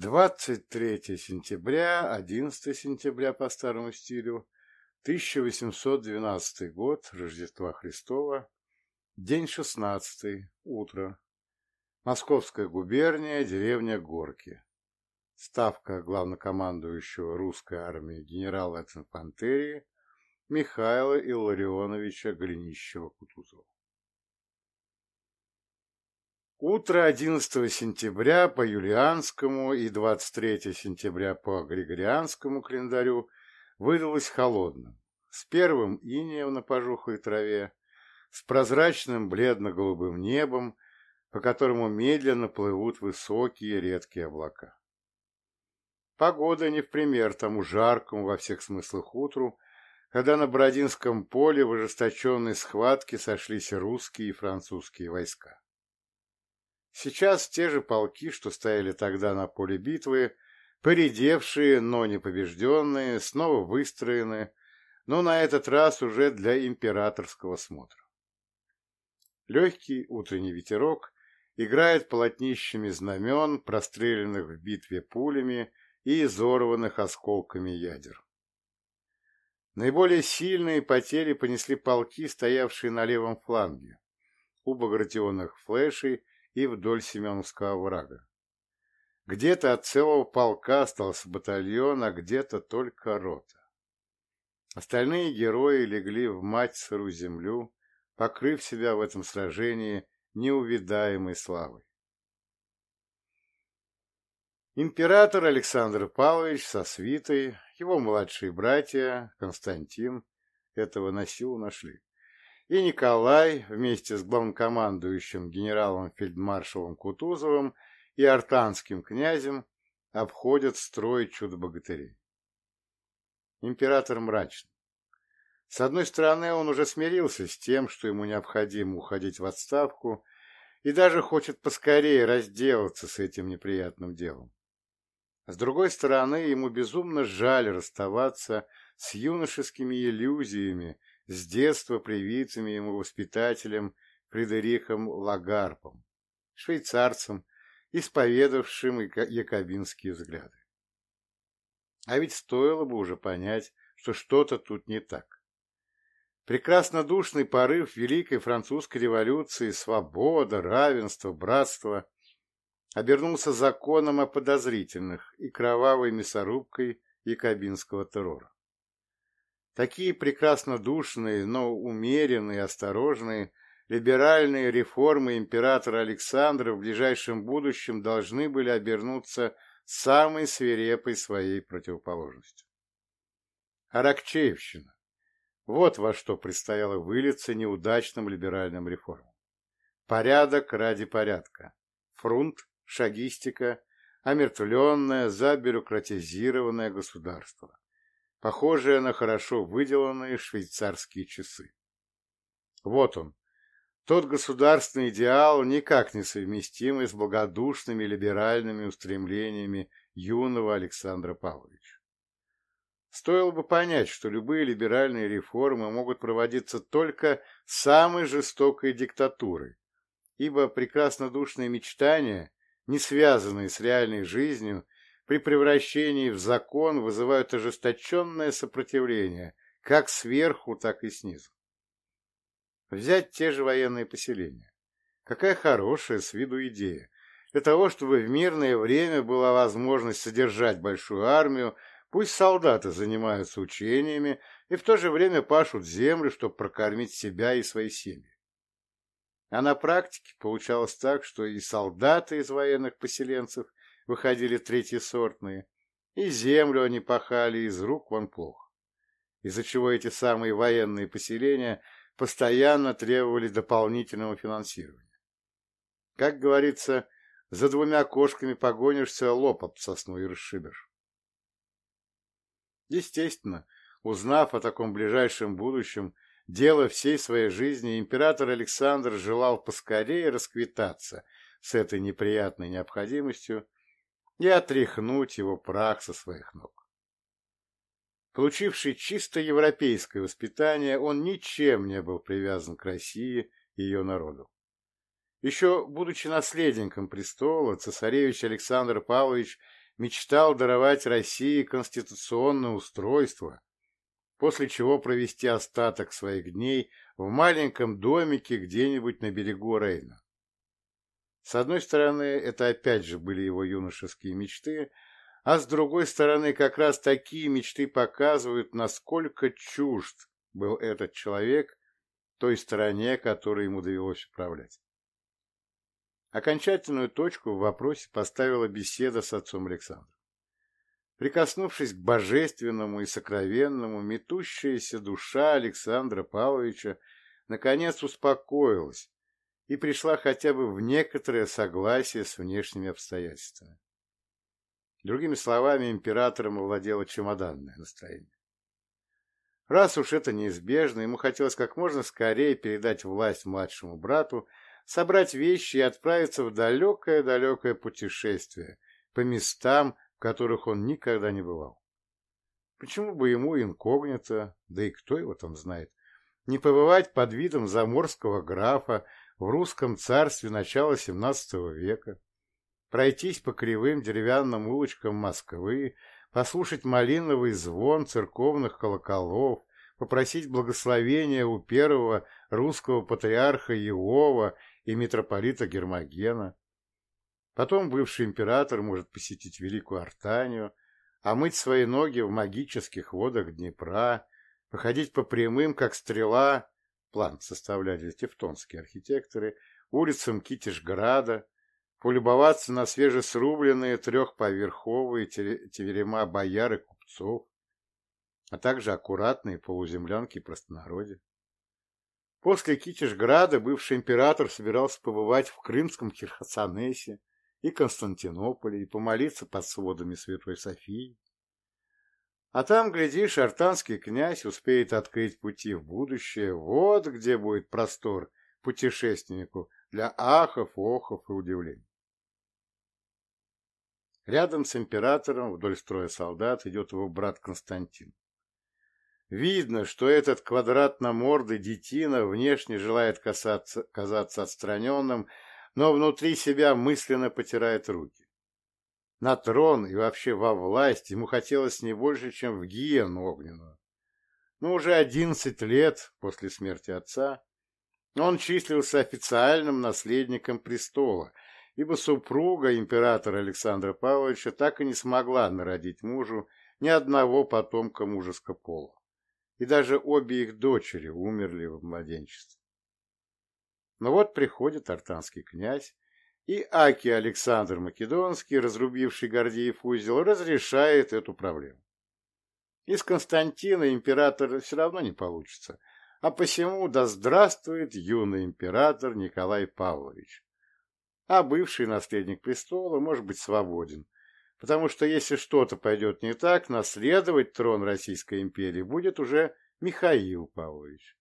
23 сентября, 11 сентября по старому стилю, 1812 год, Рождества Христова, день 16, утро. Московская губерния, деревня Горки. Ставка главнокомандующего русской армии генерала инфантерии Михаила Илларионовича Голенищева-Кутузова. Утро 11 сентября по юлианскому и 23 сентября по григорианскому календарю выдалось холодным, с первым инеем на пожухлой траве, с прозрачным бледно-голубым небом, по которому медленно плывут высокие редкие облака. Погода не в пример тому жаркому во всех смыслах утру, когда на Бородинском поле в ожесточенной схватке сошлись русские и французские войска. Сейчас те же полки, что стояли тогда на поле битвы, поредевшие, но не побежденные, снова выстроены, но на этот раз уже для императорского смотра. Легкий утренний ветерок играет полотнищами знамен, простреленных в битве пулями и изорванных осколками ядер. Наиболее сильные потери понесли полки, стоявшие на левом фланге, у багратионных флешей и вдоль Семеновского врага. Где-то от целого полка остался батальон, а где-то только рота. Остальные герои легли в мать сырую землю, покрыв себя в этом сражении неувидаемой славой. Император Александр Павлович со свитой, его младшие братья, Константин, этого на силу нашли, и Николай вместе с главнокомандующим генералом-фельдмаршалом Кутузовым и артанским князем обходят строй чудо-богатырей. Император мрачный. С одной стороны, он уже смирился с тем, что ему необходимо уходить в отставку, и даже хочет поскорее разделаться с этим неприятным делом. С другой стороны, ему безумно жаль расставаться с юношескими иллюзиями, с детства привитыми ему воспитателем Фредерихом Лагарпом, швейцарцем, исповедавшим якобинские взгляды. А ведь стоило бы уже понять, что что-то тут не так. Прекраснодушный порыв Великой Французской революции, свобода, равенство, братство обернулся законом о подозрительных и кровавой мясорубкой якобинского террора. Такие прекраснодушные, но умеренные осторожные либеральные реформы императора Александра в ближайшем будущем должны были обернуться самой свирепой своей противоположностью. Аракчеевщина. Вот во что предстояло вылиться неудачным либеральным реформам. Порядок ради порядка. Фрунт, шагистика, омертвленное, забюрократизированное государство похожее на хорошо выделанные швейцарские часы. Вот он, тот государственный идеал, никак не совместимый с благодушными либеральными устремлениями юного Александра Павловича. Стоило бы понять, что любые либеральные реформы могут проводиться только самой жестокой диктатурой, ибо прекраснодушные мечтания, не связанные с реальной жизнью, при превращении в закон вызывают ожесточенное сопротивление как сверху, так и снизу. Взять те же военные поселения. Какая хорошая с виду идея. Для того, чтобы в мирное время была возможность содержать большую армию, пусть солдаты занимаются учениями и в то же время пашут землю, чтобы прокормить себя и свои семьи. А на практике получалось так, что и солдаты из военных поселенцев, выходили третьесортные, и землю они пахали из рук вон плохо, из-за чего эти самые военные поселения постоянно требовали дополнительного финансирования. Как говорится, за двумя кошками погонишься, лоб об сосну и расшибешь. Естественно, узнав о таком ближайшем будущем, дело всей своей жизни, император Александр желал поскорее расквитаться с этой неприятной необходимостью и отряхнуть его прах со своих ног. Получивший чисто европейское воспитание, он ничем не был привязан к России и ее народу. Еще будучи наследником престола, цесаревич Александр Павлович мечтал даровать России конституционное устройство, после чего провести остаток своих дней в маленьком домике где-нибудь на берегу Рейна. С одной стороны, это опять же были его юношеские мечты, а с другой стороны, как раз такие мечты показывают, насколько чужд был этот человек той стороне, которой ему довелось управлять. Окончательную точку в вопросе поставила беседа с отцом Александром. Прикоснувшись к божественному и сокровенному, метущаяся душа Александра Павловича наконец успокоилась и пришла хотя бы в некоторое согласие с внешними обстоятельствами. Другими словами, императором овладело чемоданное настроение. Раз уж это неизбежно, ему хотелось как можно скорее передать власть младшему брату, собрать вещи и отправиться в далекое-далекое путешествие по местам, в которых он никогда не бывал. Почему бы ему инкогнито, да и кто его там знает, не побывать под видом заморского графа в русском царстве начала XVII века, пройтись по кривым деревянным улочкам Москвы, послушать малиновый звон церковных колоколов, попросить благословения у первого русского патриарха Иова и митрополита Гермогена, Потом бывший император может посетить Великую Артанию, омыть свои ноги в магических водах Днепра, походить по прямым, как стрела, план составляли тевтонские архитекторы, улицам Китежграда, полюбоваться на свежесрубленные трехповерховые теверема бояр и купцов, а также аккуратные полуземлянки простонародья. После Китежграда бывший император собирался побывать в крымском Херсонесе, и Константинополе, и помолиться под сводами Святой Софии. А там, глядишь, артанский князь успеет открыть пути в будущее, вот где будет простор путешественнику для ахов, охов и удивлений. Рядом с императором вдоль строя солдат идет его брат Константин. Видно, что этот квадратно-мордый детина внешне желает касаться, казаться отстраненным но внутри себя мысленно потирает руки. На трон и вообще во власть ему хотелось не больше, чем в гиену огненную. Но уже одиннадцать лет после смерти отца он числился официальным наследником престола, ибо супруга императора Александра Павловича так и не смогла народить мужу ни одного потомка мужеского пола, и даже обе их дочери умерли в младенчестве. Но вот приходит артанский князь, и Аки Александр Македонский, разрубивший Гордеев узел, разрешает эту проблему. Из Константина император все равно не получится, а посему да здравствует юный император Николай Павлович. А бывший наследник престола может быть свободен, потому что если что-то пойдет не так, наследовать трон Российской империи будет уже Михаил Павлович.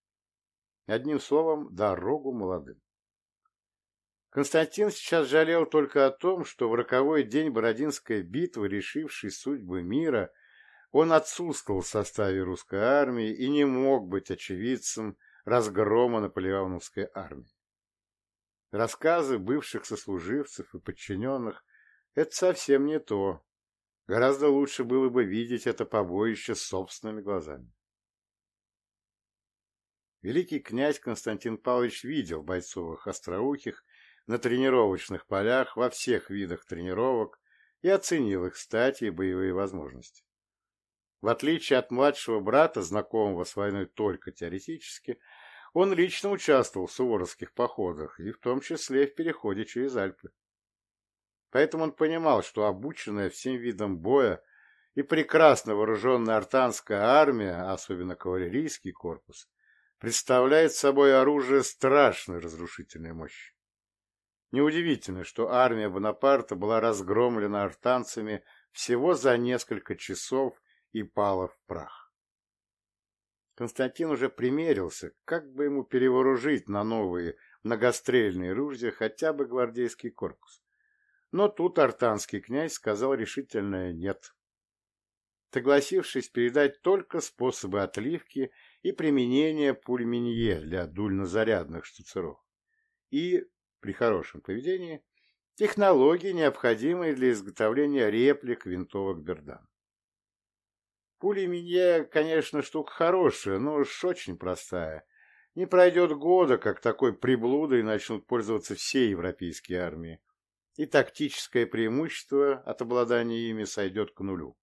Одним словом, дорогу молодым. Константин сейчас жалел только о том, что в роковой день Бородинской битвы, решившей судьбы мира, он отсутствовал в составе русской армии и не мог быть очевидцем разгрома наполеоновской армии. Рассказы бывших сослуживцев и подчиненных – это совсем не то. Гораздо лучше было бы видеть это побоище собственными глазами. Великий князь Константин Павлович видел бойцовых остроухих на тренировочных полях во всех видах тренировок и оценил их стати и боевые возможности. В отличие от младшего брата, знакомого с войной только теоретически, он лично участвовал в суворовских походах и в том числе в переходе через Альпы. Поэтому он понимал, что обученная всем видам боя и прекрасно вооруженная артанская армия, особенно кавалерийский корпус, представляет собой оружие страшной разрушительной мощи. Неудивительно, что армия Бонапарта была разгромлена артанцами всего за несколько часов и пала в прах. Константин уже примерился, как бы ему перевооружить на новые многострельные ружья хотя бы гвардейский корпус. Но тут артанский князь сказал решительное «нет», согласившись передать только способы отливки и применения пуль-минье для дульнозарядных штуцеров и, при хорошем поведении, технологии, необходимые для изготовления реплик винтовок Бердан. Пули Минье, конечно, штука хорошая, но уж очень простая. Не пройдет года, как такой приблудой начнут пользоваться все европейские армии, и тактическое преимущество от обладания ими сойдет к нулю.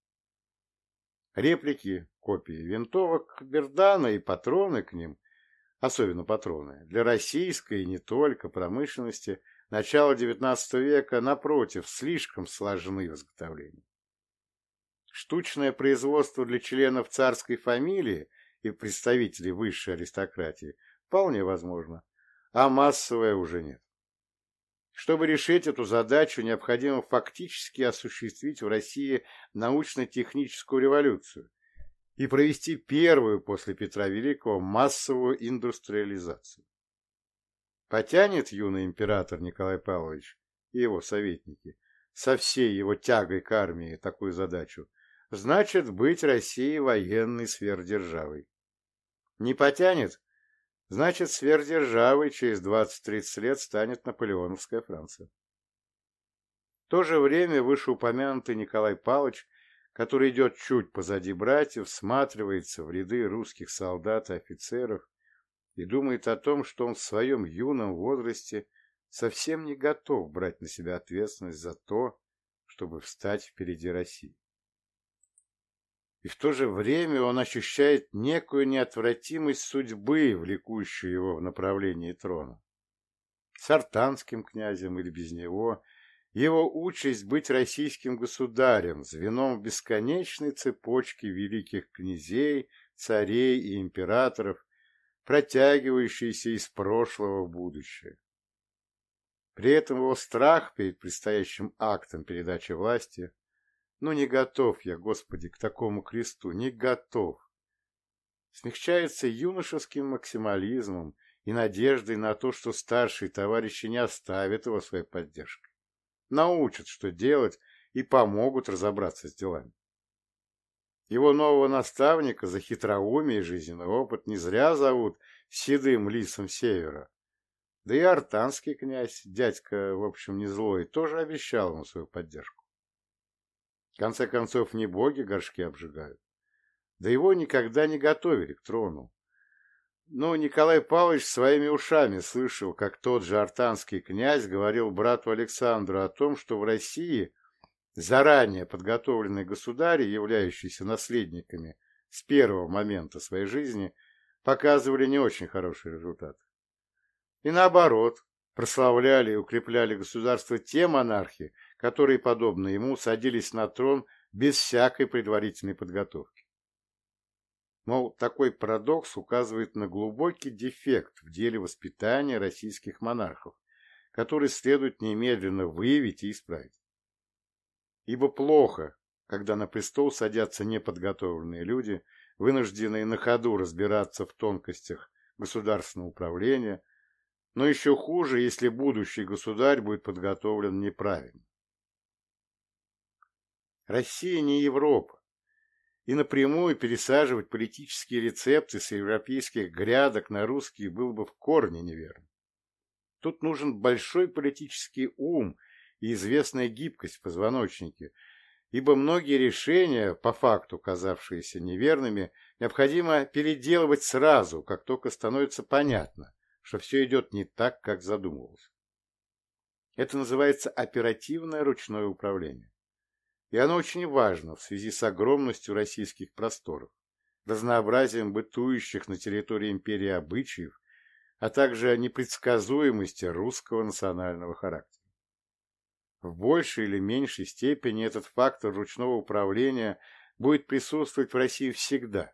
Реплики, копии винтовок Бердана и патроны к ним, особенно патроны, для российской и не только промышленности начала XIX века, напротив, слишком сложны в изготовлении. Штучное производство для членов царской фамилии и представителей высшей аристократии вполне возможно, а массовое уже нет. Чтобы решить эту задачу, необходимо фактически осуществить в России научно-техническую революцию и провести первую после Петра Великого массовую индустриализацию. Потянет юный император Николай Павлович и его советники со всей его тягой к армии такую задачу, значит быть Россией военной сверхдержавой. Не потянет, значит сверхдержавой через 20-30 лет станет наполеоновская Франция. В то же время вышеупомянутый Николай Павлович, который идет чуть позади братьев, всматривается в ряды русских солдат и офицеров и думает о том, что он в своем юном возрасте совсем не готов брать на себя ответственность за то, чтобы встать впереди России и в то же время он ощущает некую неотвратимость судьбы, влекущую его в направлении трона. С артанским князем или без него, его участь быть российским государем, звеном бесконечной цепочке великих князей, царей и императоров, протягивающейся из прошлого в будущее. При этом его страх перед предстоящим актом передачи власти – ну, не готов я, Господи, к такому кресту, не готов. Смягчается юношеским максимализмом и надеждой на то, что старшие товарищи не оставят его своей поддержкой. Научат, что делать, и помогут разобраться с делами. Его нового наставника за хитроумие и жизненный опыт не зря зовут седым лисом севера. Да и артанский князь, дядька, в общем, не злой, тоже обещал ему свою поддержку. В конце концов, не боги горшки обжигают. Да его никогда не готовили к трону. Но Николай Павлович своими ушами слышал, как тот же артанский князь говорил брату Александру о том, что в России заранее подготовленные государи, являющиеся наследниками с первого момента своей жизни, показывали не очень хороший результат. И наоборот, прославляли и укрепляли государство те монархи, которые, подобно ему, садились на трон без всякой предварительной подготовки. Мол, такой парадокс указывает на глубокий дефект в деле воспитания российских монархов, который следует немедленно выявить и исправить. Ибо плохо, когда на престол садятся неподготовленные люди, вынужденные на ходу разбираться в тонкостях государственного управления, но еще хуже, если будущий государь будет подготовлен неправильно. Россия не Европа, и напрямую пересаживать политические рецепты с европейских грядок на русские было бы в корне неверно. Тут нужен большой политический ум и известная гибкость в позвоночнике, ибо многие решения, по факту казавшиеся неверными, необходимо переделывать сразу, как только становится понятно, что все идет не так, как задумывалось. Это называется оперативное ручное управление и оно очень важно в связи с огромностью российских просторов, разнообразием бытующих на территории империи обычаев, а также непредсказуемости русского национального характера. В большей или меньшей степени этот фактор ручного управления будет присутствовать в России всегда.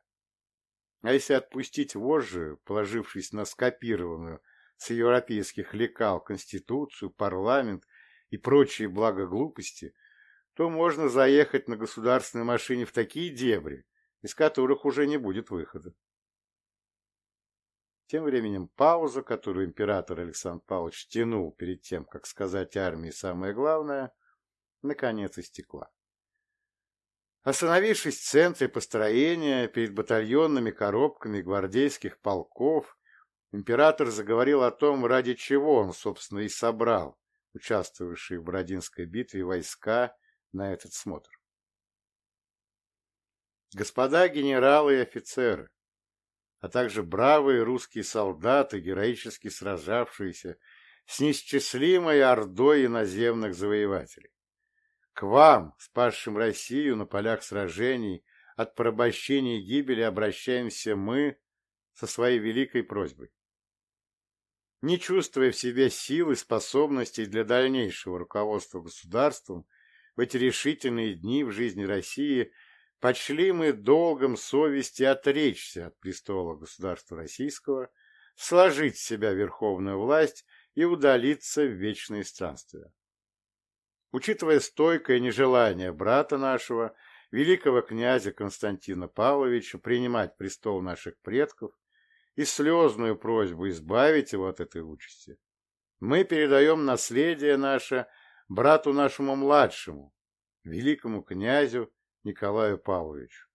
А если отпустить вожжи, положившись на скопированную с европейских лекал Конституцию, парламент и прочие благоглупости, то можно заехать на государственной машине в такие дебри, из которых уже не будет выхода. Тем временем пауза, которую император Александр Павлович тянул перед тем, как сказать армии самое главное, наконец истекла. Остановившись в центре построения перед батальонными коробками гвардейских полков, император заговорил о том, ради чего он, собственно, и собрал участвовавшие в Бородинской битве войска на этот смотр. Господа генералы и офицеры, а также бравые русские солдаты, героически сражавшиеся с неисчислимой ордой иноземных завоевателей. К вам, спасшим Россию на полях сражений от порабощения и гибели, обращаемся мы со своей великой просьбой. Не чувствуя в себе сил и способностей для дальнейшего руководства государством, в эти решительные дни в жизни России почли мы долгом совести отречься от престола государства российского, сложить в себя верховную власть и удалиться в вечные странствия. Учитывая стойкое нежелание брата нашего, великого князя Константина Павловича, принимать престол наших предков и слезную просьбу избавить его от этой участи, мы передаем наследие наше брату нашему младшему, великому князю Николаю Павловичу,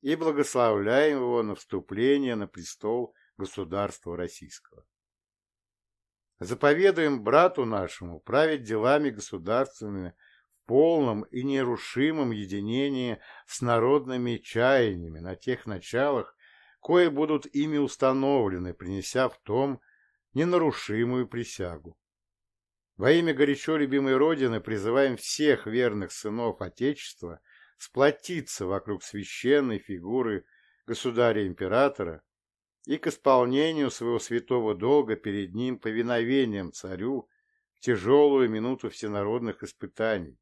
и благословляем его на вступление на престол государства российского. Заповедуем брату нашему править делами государственными в полном и нерушимом единении с народными чаяниями на тех началах, кое будут ими установлены, принеся в том ненарушимую присягу. Во имя горячо любимой Родины призываем всех верных сынов Отечества сплотиться вокруг священной фигуры государя-императора и к исполнению своего святого долга перед ним повиновением царю в тяжелую минуту всенародных испытаний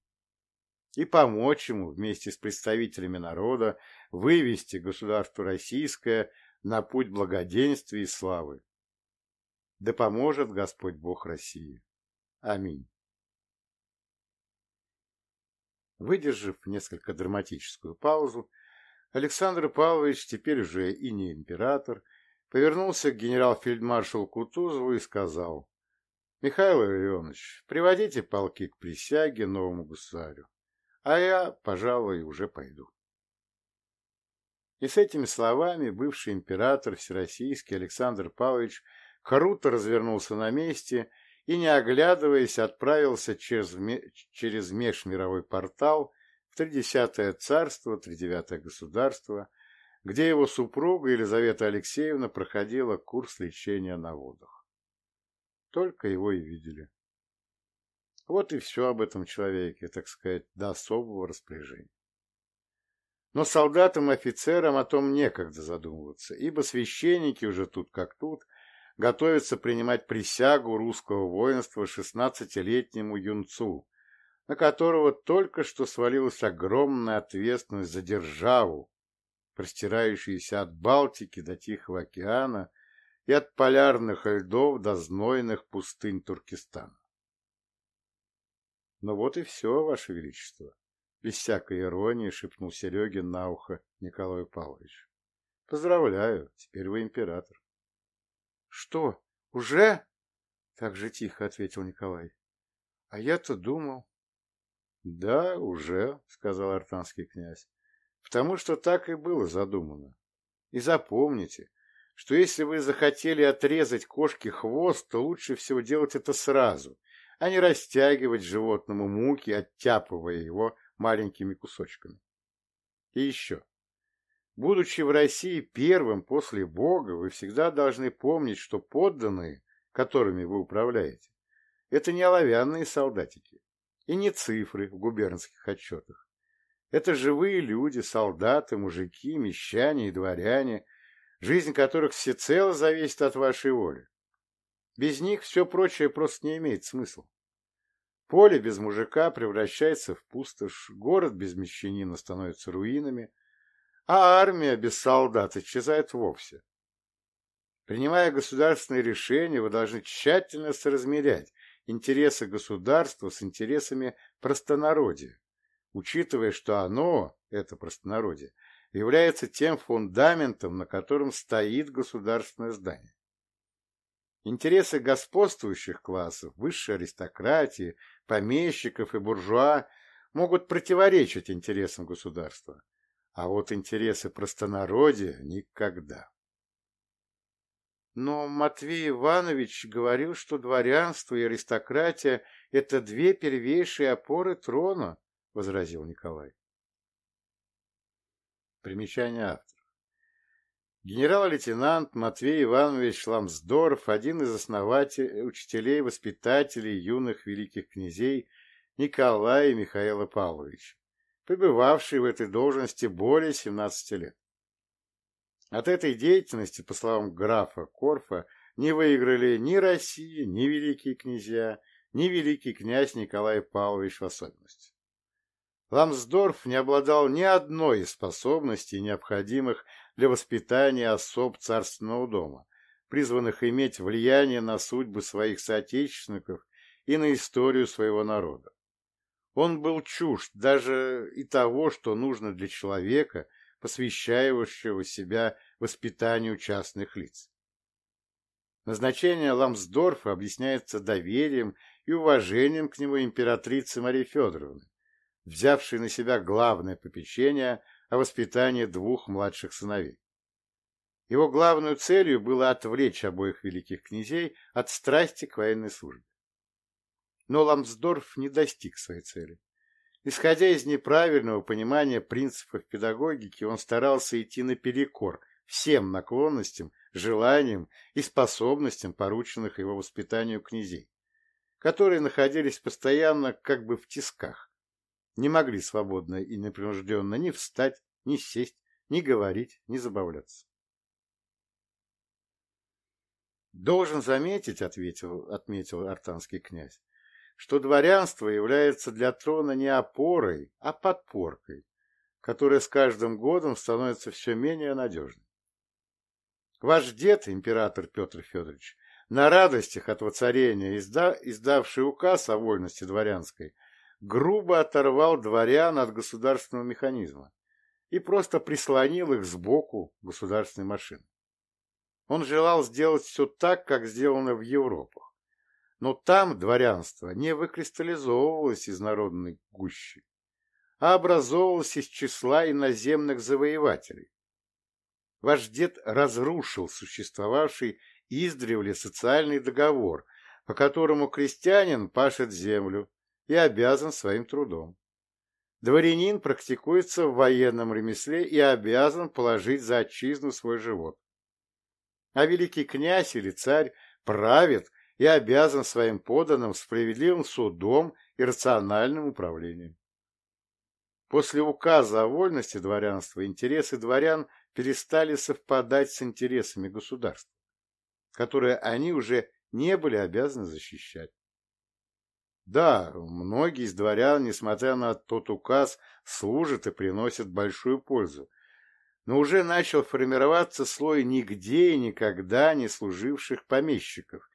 и помочь ему вместе с представителями народа вывести государство российское на путь благоденствия и славы. Да поможет Господь Бог России. Аминь. Выдержав несколько драматическую паузу, Александр Павлович, теперь уже и не император, повернулся к генерал-фельдмаршалу Кутузову и сказал, «Михаил Иллионович, приводите полки к присяге новому гусарю, а я, пожалуй, уже пойду». И с этими словами бывший император Всероссийский Александр Павлович круто развернулся на месте и, не оглядываясь, отправился через, через межмировой портал в Тридесятое царство, Тридевятое государство, где его супруга Елизавета Алексеевна проходила курс лечения на водах. Только его и видели. Вот и все об этом человеке, так сказать, до особого распоряжения. Но солдатам и офицерам о том некогда задумываться, ибо священники уже тут как тут готовятся принимать присягу русского воинства шестнадцатилетнему юнцу, на которого только что свалилась огромная ответственность за державу, простирающиеся от Балтики до Тихого океана и от полярных льдов до знойных пустынь Туркестана. Ну вот и все, Ваше Величество, без всякой иронии шепнул Серегин на ухо Николаю Павловичу. Поздравляю, теперь вы император. Что, уже? Так же тихо ответил Николай. А я-то думал. Да, уже, сказал артанский князь потому что так и было задумано. И запомните, что если вы захотели отрезать кошке хвост, то лучше всего делать это сразу, а не растягивать животному муки, оттяпывая его маленькими кусочками. И еще. Будучи в России первым после Бога, вы всегда должны помнить, что подданные, которыми вы управляете, это не оловянные солдатики и не цифры в губернских отчетах. Это живые люди, солдаты, мужики, мещане и дворяне, жизнь которых всецело зависит от вашей воли. Без них все прочее просто не имеет смысла. Поле без мужика превращается в пустошь, город без мещанина становится руинами, а армия без солдат исчезает вовсе. Принимая государственные решения, вы должны тщательно соразмерять интересы государства с интересами простонародия учитывая, что оно, это простонародье, является тем фундаментом, на котором стоит государственное здание. Интересы господствующих классов, высшей аристократии, помещиков и буржуа могут противоречить интересам государства, а вот интересы простонародия никогда. Но Матвей Иванович говорил, что дворянство и аристократия — это две первейшие опоры трона, — возразил Николай. Примечание автора. Генерал-лейтенант Матвей Иванович Ламсдорф, один из основателей, учителей, воспитателей юных великих князей Николая и Михаила Павловича, пребывавший в этой должности более 17 лет. От этой деятельности, по словам графа Корфа, не выиграли ни Россия, ни великие князья, ни великий князь Николай Павлович в особенности. Ламсдорф не обладал ни одной из способностей, необходимых для воспитания особ царственного дома, призванных иметь влияние на судьбы своих соотечественников и на историю своего народа. Он был чужд даже и того, что нужно для человека, посвящающего себя воспитанию частных лиц. Назначение Ламсдорфа объясняется доверием и уважением к нему императрицы Марии Федоровны, взявший на себя главное попечение о воспитании двух младших сыновей. Его главной целью было отвлечь обоих великих князей от страсти к военной службе. Но Ламсдорф не достиг своей цели. Исходя из неправильного понимания принципов педагогики, он старался идти наперекор всем наклонностям, желаниям и способностям, порученных его воспитанию князей, которые находились постоянно как бы в тисках, не могли свободно и непринужденно ни встать, ни сесть, ни говорить, ни забавляться. «Должен заметить, — ответил, — отметил артанский князь, — что дворянство является для трона не опорой, а подпоркой, которая с каждым годом становится все менее надежной. Ваш дед, император Петр Федорович, на радостях от воцарения, изда, издавший указ о вольности дворянской, — грубо оторвал дворян от государственного механизма и просто прислонил их сбоку государственной машины. Он желал сделать все так, как сделано в Европах, но там дворянство не выкристаллизовывалось из народной гущи, а образовывалось из числа иноземных завоевателей. Ваш дед разрушил существовавший издревле социальный договор, по которому крестьянин пашет землю, и обязан своим трудом. Дворянин практикуется в военном ремесле и обязан положить за отчизну свой живот. А великий князь или царь правит и обязан своим подданным справедливым судом и рациональным управлением. После указа о вольности дворянства интересы дворян перестали совпадать с интересами государства, которые они уже не были обязаны защищать. Да, многие из дворян, несмотря на тот указ, служат и приносят большую пользу. Но уже начал формироваться слой нигде и никогда не служивших помещиков,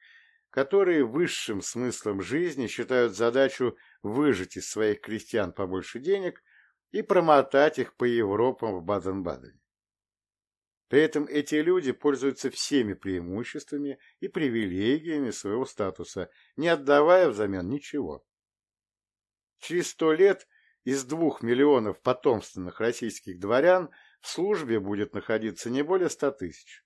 которые высшим смыслом жизни считают задачу выжать из своих крестьян побольше денег и промотать их по Европам в Баден-Бадене. При этом эти люди пользуются всеми преимуществами и привилегиями своего статуса, не отдавая взамен ничего. Через сто лет из двух миллионов потомственных российских дворян в службе будет находиться не более ста тысяч.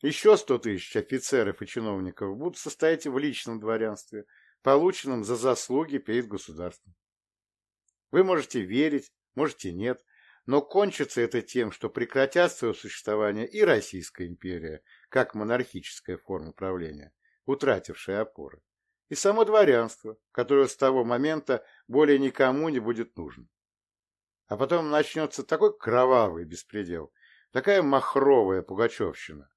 Еще сто тысяч офицеров и чиновников будут состоять в личном дворянстве, полученном за заслуги перед государством. Вы можете верить, можете нет, но кончится это тем, что прекратят свое существование и Российская империя, как монархическая форма правления, утратившая опоры, и само дворянство, которое с того момента более никому не будет нужно. А потом начнется такой кровавый беспредел, такая махровая пугачевщина,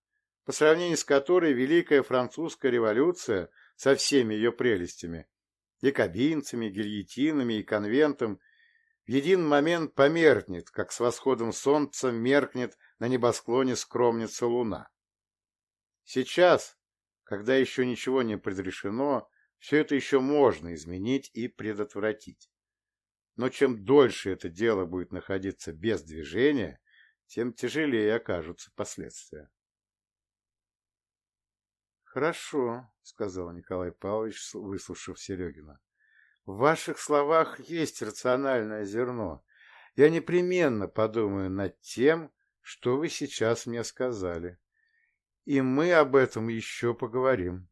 по сравнению с которой Великая Французская революция со всеми ее прелестями, якобинцами, гильотинами и конвентом в един момент померкнет, как с восходом солнца меркнет на небосклоне скромница луна. Сейчас, когда еще ничего не предрешено, все это еще можно изменить и предотвратить. Но чем дольше это дело будет находиться без движения, тем тяжелее окажутся последствия. «Хорошо», — сказал Николай Павлович, выслушав Серегина. В ваших словах есть рациональное зерно. Я непременно подумаю над тем, что вы сейчас мне сказали. И мы об этом еще поговорим.